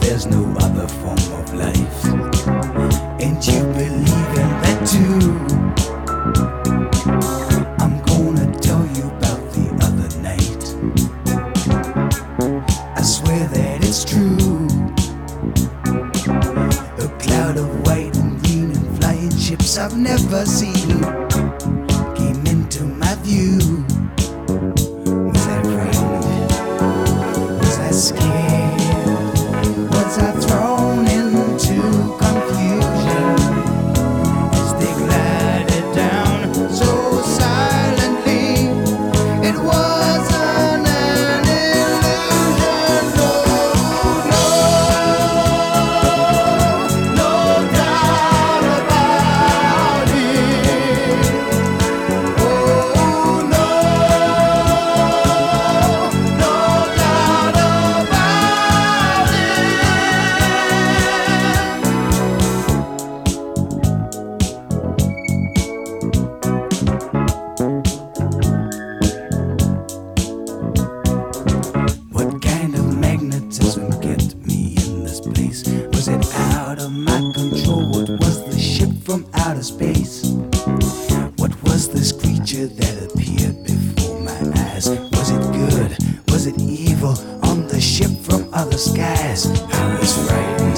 there's no other form of life. And you believe in that too. I'm gonna tell you about the other night. I swear that it's true. A cloud of white and green and flying ships I've never seen came into my view. Was I frightened? Was I scared? I thrown from outer space. What was this creature that appeared before my eyes? Was it good? Was it evil? On the ship from other skies, I was frightened.